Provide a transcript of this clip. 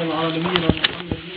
العالمين محمد